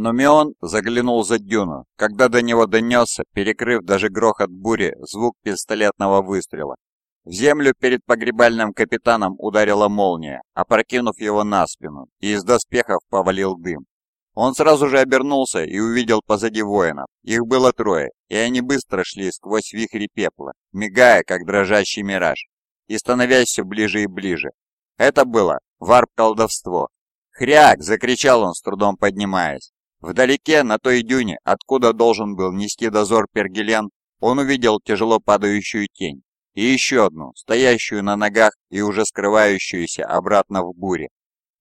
Но Мион заглянул за дюну, когда до него донесся, перекрыв даже грохот бури, звук пистолетного выстрела. В землю перед погребальным капитаном ударила молния, опрокинув его на спину, и из доспехов повалил дым. Он сразу же обернулся и увидел позади воинов. Их было трое, и они быстро шли сквозь вихри пепла, мигая, как дрожащий мираж, и становясь все ближе и ближе. Это было варп-колдовство. «Хряк!» — закричал он, с трудом поднимаясь. Вдалеке, на той дюне, откуда должен был нести дозор Пергелен, он увидел тяжело падающую тень и еще одну, стоящую на ногах и уже скрывающуюся обратно в буре.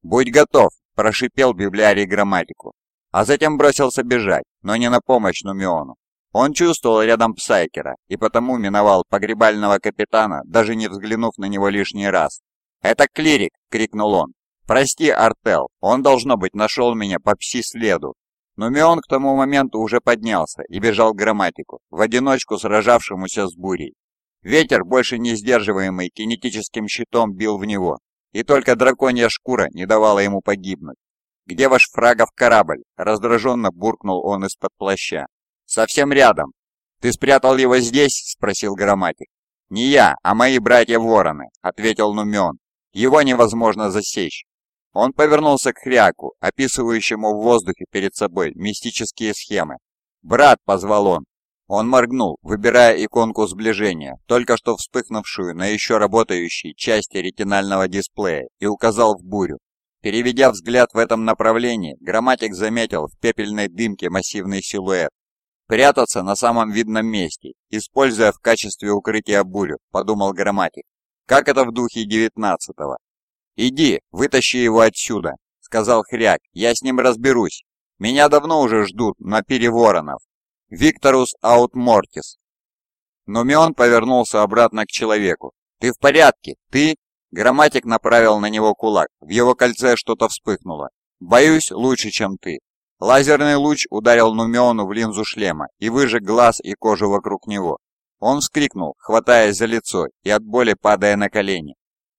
«Будь готов!» – прошипел библиарий грамматику, а затем бросился бежать, но не на помощь Нумиону. Он чувствовал рядом Псайкера и потому миновал погребального капитана, даже не взглянув на него лишний раз. «Это клирик!» — крикнул он. «Прости, Артел, он, должно быть, нашел меня по пси-следу». Но Мион к тому моменту уже поднялся и бежал к грамматику, в одиночку сражавшемуся с бурей. Ветер, больше не сдерживаемый кинетическим щитом, бил в него, и только драконья шкура не давала ему погибнуть. «Где ваш фрагов корабль?» – раздраженно буркнул он из-под плаща. «Совсем рядом». «Ты спрятал его здесь?» – спросил грамматик. «Не я, а мои братья-вороны», – ответил Нумен. «Его невозможно засечь». Он повернулся к Хряку, описывающему в воздухе перед собой мистические схемы. «Брат!» – позвал он, он моргнул, выбирая иконку сближения, только что вспыхнувшую на еще работающей части ретинального дисплея, и указал в бурю. Переведя взгляд в этом направлении, грамматик заметил в пепельной дымке массивный силуэт. «Прятаться на самом видном месте, используя в качестве укрытия бурю», — подумал грамматик. «Как это в духе девятнадцатого?» «Иди, вытащи его отсюда», — сказал Хряк, — «я с ним разберусь. Меня давно уже ждут на переворонов». Викторус аут мортис. Повернулся обратно к человеку. «Ты в порядке? Ты?» Грамматик направил на него кулак. В его кольце что-то вспыхнуло. «Боюсь, лучше, чем ты». Лазерный луч ударил Нумиону в линзу шлема и выжег глаз и кожу вокруг него. Он вскрикнул, хватаясь за лицо и от боли падая на колени.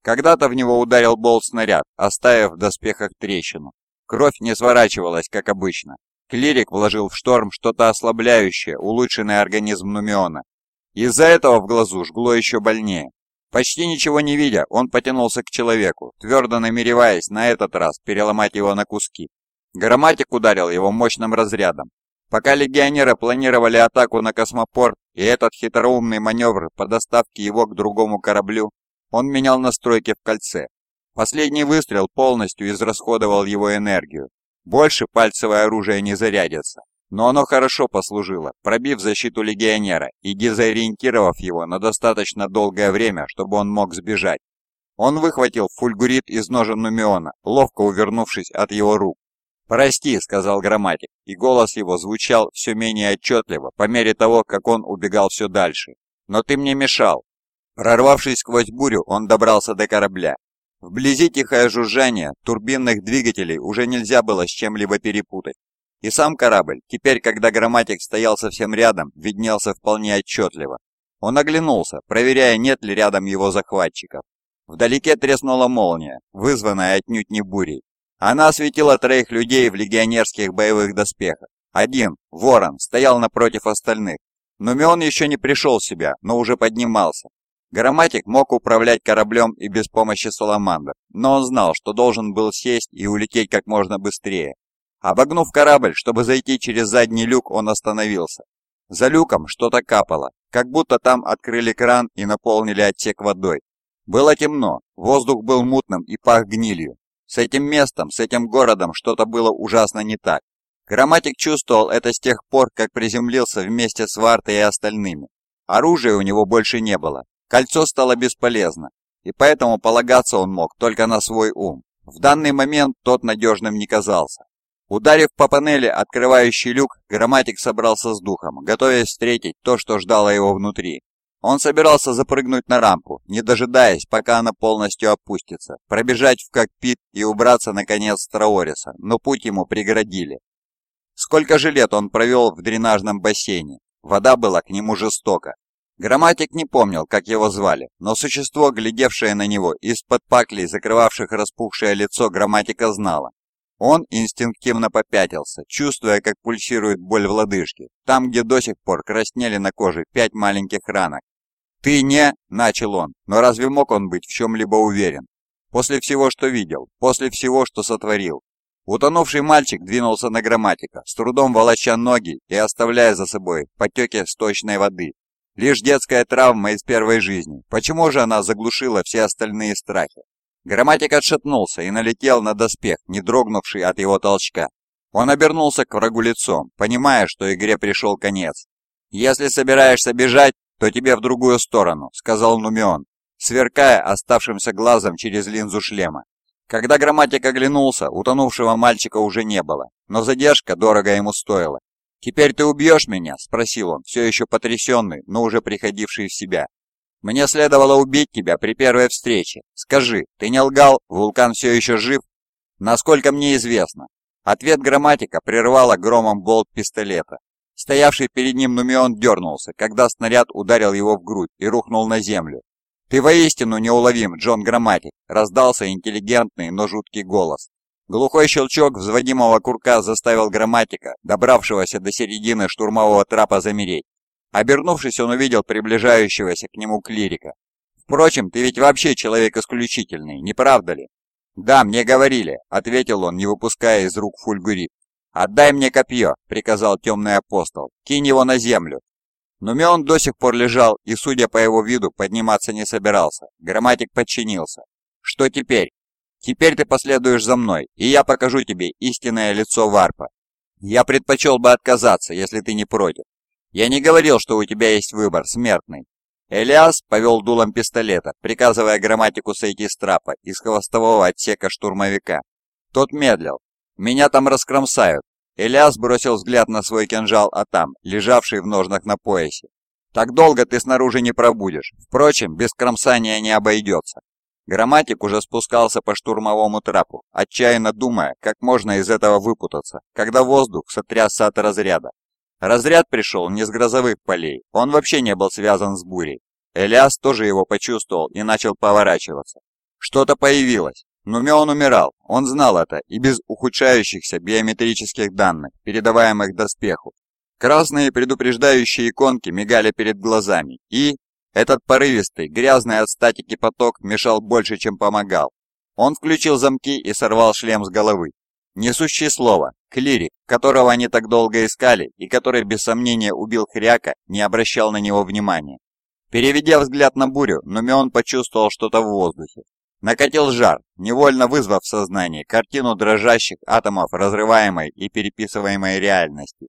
Когда-то в него ударил болт-снаряд, оставив в доспехах трещину. Кровь не сворачивалась, как обычно. Клирик вложил в шторм что-то ослабляющее, улучшенный организм Нумиона. Из-за этого в глазу жгло еще больнее. Почти ничего не видя, он потянулся к человеку, твердо намереваясь на этот раз переломать его на куски. Грамматик ударил его мощным разрядом. Пока легионеры планировали атаку на космопорт и этот хитроумный маневр по доставке его к другому кораблю, он менял настройки в кольце. Последний выстрел полностью израсходовал его энергию, больше пальцевое оружие не зарядится. Но оно хорошо послужило, пробив защиту легионера и дезориентировав его на достаточно долгое время, чтобы он мог сбежать. Он выхватил фульгурит из ножен Нумиона, ловко увернувшись от его рук. «Прости», — сказал грамматик, и голос его звучал все менее отчетливо по мере того, как он убегал все дальше. «Но ты мне мешал». Прорвавшись сквозь бурю, он добрался до корабля Вблизи тихое жужжание турбинных двигателей уже нельзя было с чем-либо перепутать. И сам корабль, теперь, когда грамматик стоял совсем рядом, виднелся вполне отчетливо. Он оглянулся, проверяя, нет ли рядом его захватчиков. Вдалеке треснула молния, вызванная отнюдь не бурей. Она осветила троих людей в легионерских боевых доспехах. Один, Ворон, стоял напротив остальных. Нумион еще не пришел в себя, но уже поднимался. Грамматик мог управлять кораблем и без помощи Саламандр, но он знал, что должен был сесть и улететь как можно быстрее. Обогнув корабль, чтобы зайти через задний люк, он остановился. За люком что-то капало, как будто там открыли кран и наполнили отсек водой. Было темно, воздух был мутным и пах гнилью. С этим местом, с этим городом что-то было ужасно не так. Грамматик чувствовал это с тех пор, как приземлился вместе с Вартой и остальными. Оружия у него больше не было, Кольцо стало бесполезно, и поэтому полагаться он мог только на свой ум. В данный момент тот надежным не казался. Ударив по панели, открывающий люк, грамматик собрался с духом, готовясь встретить то, что ждало его внутри. Он собирался запрыгнуть на рампу, не дожидаясь, пока она полностью опустится, пробежать в кокпит и убраться, наконец, с Траориса, но путь ему преградили. Сколько же лет он провел в дренажном бассейне? Вода была к нему жестока, Грамматик не помнил, как его звали, но существо, глядевшее на него из-под паклей, закрывавших распухшее лицо, грамматика знала. Он инстинктивно попятился, чувствуя, как пульсирует боль в лодыжке, там, где до сих пор краснели на коже пять маленьких ранок. «Ты не...» – начал он, но разве мог он быть в чем-либо уверен? После всего, что видел, после всего, что сотворил. Утонувший мальчик двинулся на грамматика, с трудом волоча ноги и оставляя за собой потеки сточной воды. Лишь детская травма из первой жизни. Почему же она заглушила все остальные страхи? Грамматик отшатнулся и налетел на доспех, не дрогнувший от его толчка. Он обернулся к врагу лицом, понимая, что игре пришел конец. «Если собираешься бежать, то тебе в другую сторону», — сказал Нумион, сверкая оставшимся глазом через линзу шлема. Когда грамматик оглянулся, утонувшего мальчика уже не было, но задержка дорого ему стоила. «Теперь ты убьешь меня?» – спросил он, все еще потрясенный, но уже приходивший в себя. «Мне следовало убить тебя при первой встрече. Скажи, ты не лгал? Вулкан все еще жив?» «Насколько мне известно». Ответ грамматика прервала громом болт пистолета. Стоявший перед ним Нумион дернулся, когда снаряд ударил его в грудь и рухнул на землю, «Ты воистину неуловим, Джон Грамматик!» – раздался интеллигентный, но жуткий голос. Глухой щелчок взводимого курка заставил грамматика, добравшегося до середины штурмового трапа, замереть. Обернувшись, он увидел приближающегося к нему клирика. «Впрочем, ты ведь вообще человек исключительный, не правда ли?» «Да, мне говорили», — ответил он, не выпуская из рук фульгурит. «Отдай мне копье», — приказал темный апостол. «Кинь его на землю. Но Мион до сих пор лежал и, судя по его виду, подниматься не собирался. Грамматик подчинился. «Что теперь?» «Теперь ты последуешь за мной, и я покажу тебе истинное лицо Варпа. Я предпочел бы отказаться, если ты не против. Я не говорил, что у тебя есть выбор, смертный». Элиас повел дулом пистолета, приказывая грамматику сойти с трапа из хвостового отсека штурмовика. Тот медлил. «Меня там раскромсают, Элиас бросил взгляд на свой кинжал Атам, лежавший в ножнах на поясе. «Так долго ты снаружи не пробудешь. Впрочем, без кромсания не обойдется». Грамматик уже спускался по штурмовому трапу, отчаянно думая, как можно из этого выпутаться, когда воздух сотрясся от разряда. Разряд пришел не с грозовых полей, он вообще не был связан с бурей. Элиас тоже его почувствовал и начал поворачиваться. Что-то появилось. Нумеон умирал, он знал это и без ухудшающихся биометрических данных, передаваемых доспеху. Красные предупреждающие иконки мигали перед глазами, и... Этот порывистый, грязный от статики поток мешал больше, чем помогал. Он включил замки и сорвал шлем с головы. Несущий слово, клирик, которого они так долго искали и который без сомнения убил Хряка, не обращал на него внимания. Переведя взгляд на бурю, Нумеон почувствовал что-то в воздухе. Накатил жар, невольно вызвав в сознании картину дрожащих атомов разрываемой и переписываемой реальности.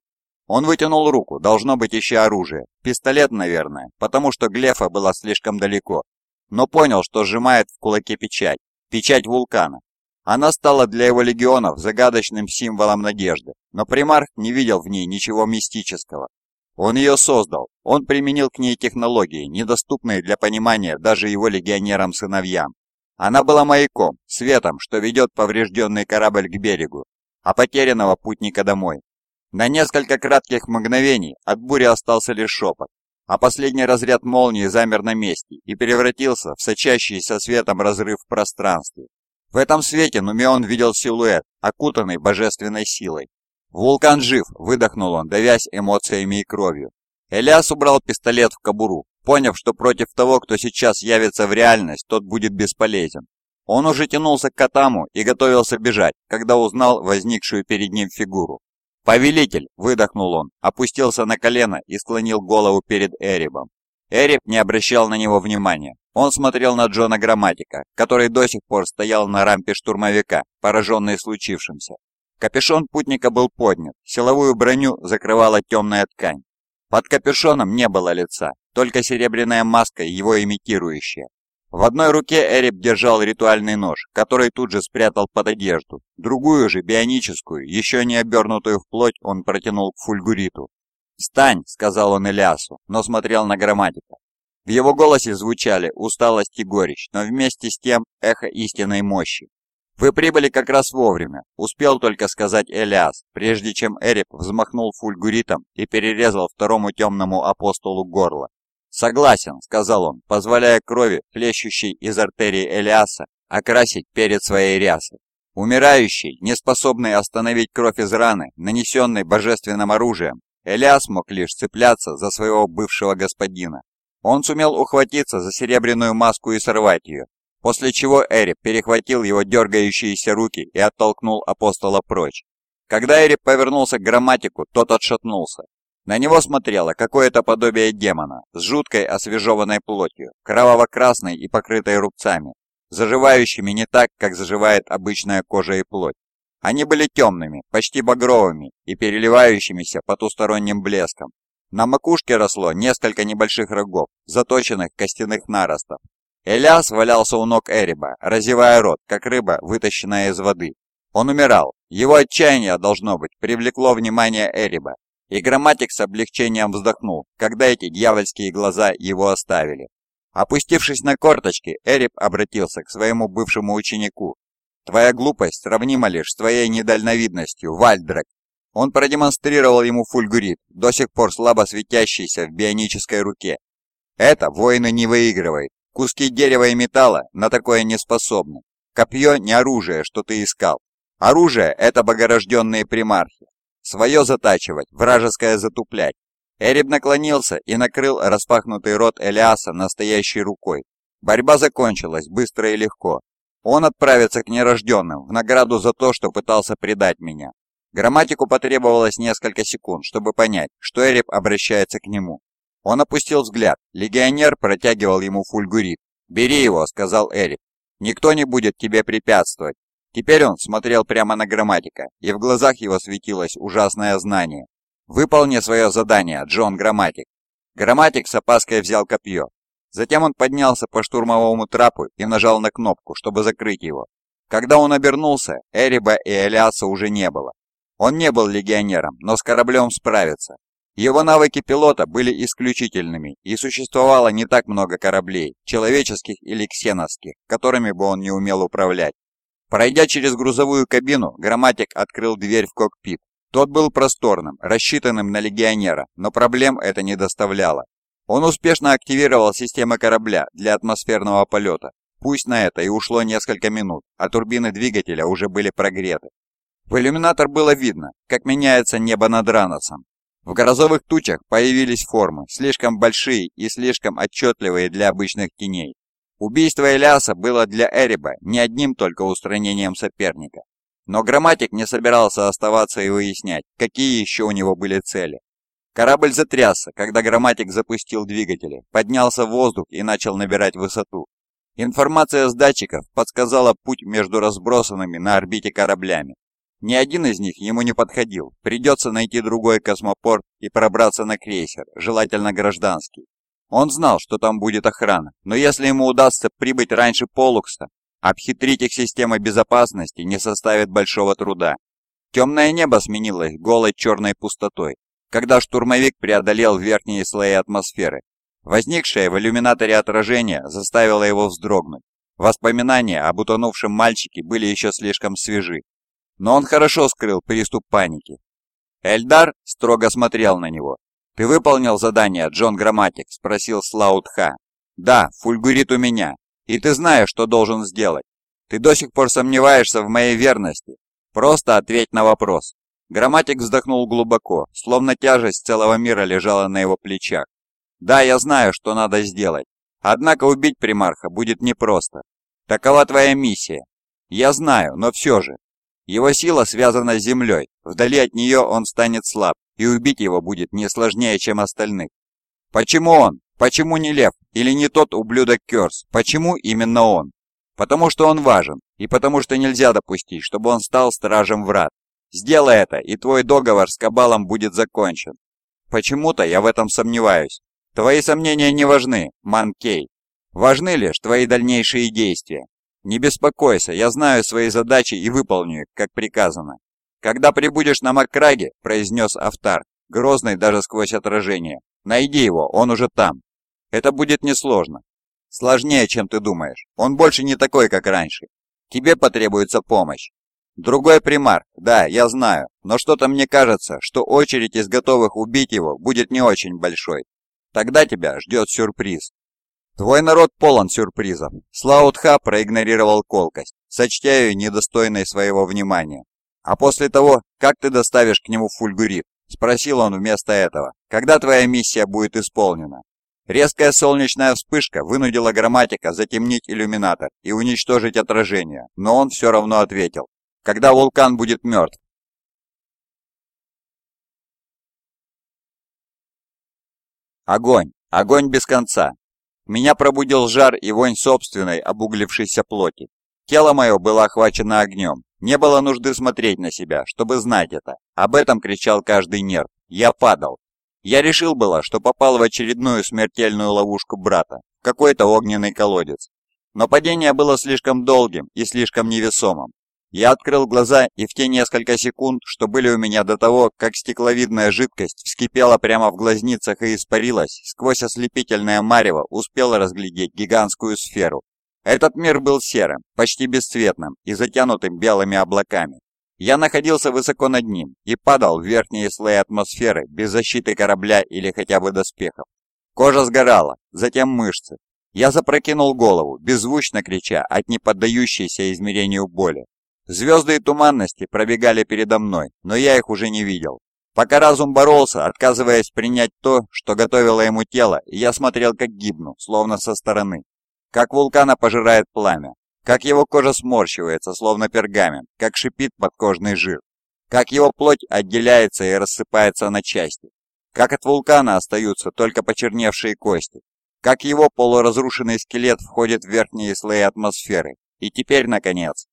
Он вытянул руку, должно быть еще оружие, пистолет, наверное, потому что Глефа была слишком далеко, но понял, что сжимает в кулаке печать, печать вулкана. Она стала для его легионов загадочным символом надежды, но примарх не видел в ней ничего мистического. Он ее создал, он применил к ней технологии, недоступные для понимания даже его легионерам-сыновьям. Она была маяком, светом, что ведет поврежденный корабль к берегу, а потерянного путника домой. На несколько кратких мгновений от бури остался лишь шепот, а последний разряд молнии замер на месте и превратился в сочащийся светом разрыв в пространстве. В этом свете Нумеон видел силуэт, окутанный божественной силой. «Вулкан жив!» – выдохнул он, давясь эмоциями и кровью. Элиас убрал пистолет в кобуру, поняв, что против того, кто сейчас явится в реальность, тот будет бесполезен. Он уже тянулся к Катаму и готовился бежать, когда узнал возникшую перед ним фигуру. «Повелитель!» – выдохнул он, опустился на колено и склонил голову перед Эребом. Эреб не обращал на него внимания. Он смотрел на Джона Грамматика, который до сих пор стоял на рампе штурмовика, пораженный случившимся. Капюшон путника был поднят, силовую броню закрывала темная ткань. Под капюшоном не было лица, только серебряная маска, его имитирующая. В одной руке Эреб держал ритуальный нож, который тут же спрятал под одежду. Другую же, бионическую, еще не обернутую в плоть, он протянул к фульгуриту. «Встань!» — сказал он Элиасу, но смотрел на грамматика. В его голосе звучали усталость и горечь, но вместе с тем эхо истинной мощи. «Вы прибыли как раз вовремя», — успел только сказать Элиас, прежде чем Эрип взмахнул фульгуритом и перерезал второму темному апостолу горло. «Согласен», — сказал он, позволяя крови, хлещущей из артерии Элиаса, окрасить перед своей рясой. Умирающий, неспособный остановить кровь из раны, нанесенной божественным оружием, Элиас мог лишь цепляться за своего бывшего господина. Он сумел ухватиться за серебряную маску и сорвать ее, после чего Эрип перехватил его дергающиеся руки и оттолкнул апостола прочь. Когда Эрип повернулся к грамматику, тот отшатнулся. На него смотрело какое-то подобие демона с жуткой освежеванной плотью, кроваво-красной и покрытой рубцами, заживающими не так, как заживает обычная кожа и плоть. Они были темными, почти багровыми и переливающимися потусторонним блеском. На макушке росло несколько небольших рогов, заточенных костяных наростов. Элиас валялся у ног Эриба, разевая рот, как рыба, вытащенная из воды. Он умирал. Его отчаяние, должно быть, привлекло внимание Эриба, и грамматик с облегчением вздохнул, когда эти дьявольские глаза его оставили. Опустившись на корточки, Эрип обратился к своему бывшему ученику. «Твоя глупость сравнима лишь с твоей недальновидностью, Вальдрак!» Он продемонстрировал ему фульгурит, до сих пор слабо светящийся в бионической руке. «Это воины не выигрывают. Куски дерева и металла на такое не способны. Копье не оружие, что ты искал. Оружие – это богорожденные примархи. Свое затачивать, вражеское затуплять. Эреб наклонился и накрыл распахнутый рот Элиаса настоящей рукой. Борьба закончилась быстро и легко. Он отправится к нерожденным в награду за то, что пытался предать меня. Грамматику потребовалось несколько секунд, чтобы понять, что Эреб обращается к нему. Он опустил взгляд. Легионер протягивал ему фульгурит. «Бери его», — сказал Эреб. «Никто не будет тебе препятствовать». Теперь он смотрел прямо на грамматика, и в глазах его светилось ужасное знание. «Выполни свое задание, Джон Грамматик». Грамматик с опаской взял копье. Затем он поднялся по штурмовому трапу и нажал на кнопку, чтобы закрыть его. Когда он обернулся, Эриба и Элиаса уже не было. Он не был легионером, но с кораблем справится. Его навыки пилота были исключительными, и существовало не так много кораблей, человеческих или ксеновских, которыми бы он не умел управлять. Пройдя через грузовую кабину, грамматик открыл дверь в кокпит тот был просторным, рассчитанным на легионера, но проблем это не доставляло. Он успешно активировал системы корабля для атмосферного полета. Пусть на это и ушло несколько минут, а турбины двигателя уже были прогреты. В иллюминатор было видно, как меняется небо над Раносом. В грозовых тучах появились формы, слишком большие и слишком отчетливые для обычных теней. Убийство Элиаса было для Эриба не одним только устранением соперника. Но грамматик не собирался оставаться и выяснять, какие еще у него были цели. Корабль затрясся, когда грамматик запустил двигатели, поднялся в воздух и начал набирать высоту. Информация с датчиков подсказала путь между разбросанными на орбите кораблями. Ни один из них ему не подходил, придется найти другой космопорт и пробраться на крейсер, желательно гражданский. Он знал, что там будет охрана, но если ему удастся прибыть раньше Полукса, Обхитрить их системой безопасности не составит большого труда. Темное небо сменилось голой черной пустотой, когда штурмовик преодолел верхние слои атмосферы. Возникшее в иллюминаторе отражение заставило его вздрогнуть. Воспоминания об утонувшем мальчике были еще слишком свежи. Но он хорошо скрыл приступ паники. Эльдар строго смотрел на него. «Ты выполнил задание, Джон Грамматик?» – спросил Слаутха. «Да, фульгурит у меня. И ты знаешь, что должен сделать. Ты до сих пор сомневаешься в моей верности. Просто ответь на вопрос». Грамматик вздохнул глубоко, словно тяжесть целого мира лежала на его плечах. «Да, я знаю, что надо сделать. Однако убить примарха будет непросто. Такова твоя миссия. Я знаю, но все же. Его сила связана с землей. Вдали от нее он станет слаб, и убить его будет не сложнее, чем остальных. Почему он? Почему не Лев или не тот ублюдок Керс? Почему именно он? Потому что он важен, и потому что нельзя допустить, чтобы он стал стражем врат. Сделай это, и твой договор с Кабалом будет закончен. Почему-то я в этом сомневаюсь. Твои сомнения не важны, Манкей. Важны лишь твои дальнейшие действия. Не беспокойся, я знаю свои задачи и выполню их, как приказано. Когда прибудешь на Макраге, произнес Автар, грозный даже сквозь отражение, найди его, он уже там. Это будет несложно. Сложнее, чем ты думаешь. Он больше не такой, как раньше. Тебе потребуется помощь. Другой примар, да, я знаю, но что-то мне кажется, что очередь из готовых убить его будет не очень большой. Тогда тебя ждет сюрприз. Твой народ полон сюрпризов. Слаутха проигнорировал колкость. сочтя ее недостойной своего внимания. «А после того, как ты доставишь к нему фульгурит?» – спросил он вместо этого. «Когда твоя миссия будет исполнена?» Резкая солнечная вспышка вынудила грамматика затемнить иллюминатор и уничтожить отражение, но он все равно ответил. «Когда вулкан будет мертв?» Огонь! Огонь без конца! Меня пробудил жар и вонь собственной обуглившейся плоти. Тело мое было охвачено огнем. Не было нужды смотреть на себя, чтобы знать это. Об этом кричал каждый нерв. Я падал. Я решил было, что попал в очередную смертельную ловушку брата, в какой-то огненный колодец. Но падение было слишком долгим и слишком невесомым. Я открыл глаза, и в те несколько секунд, что были у меня до того, как стекловидная жидкость вскипела прямо в глазницах и испарилась, сквозь ослепительное марево успел разглядеть гигантскую сферу. Этот мир был серым, почти бесцветным и затянутым белыми облаками. Я находился высоко над ним и падал в верхние слои атмосферы без защиты корабля или хотя бы доспехов. Кожа сгорала, затем мышцы. Я запрокинул голову, беззвучно крича от неподдающейся измерению боли. Звезды и туманности пробегали передо мной, но я их уже не видел. Пока разум боролся, отказываясь принять то, что готовило ему тело, я смотрел, как гибну, словно со стороны. Как вулкана пожирает пламя, как его кожа сморщивается, словно пергамент, как шипит подкожный жир, как его плоть отделяется и рассыпается на части, как от вулкана остаются только почерневшие кости, как его полуразрушенный скелет входит в верхние слои атмосферы, и теперь, наконец,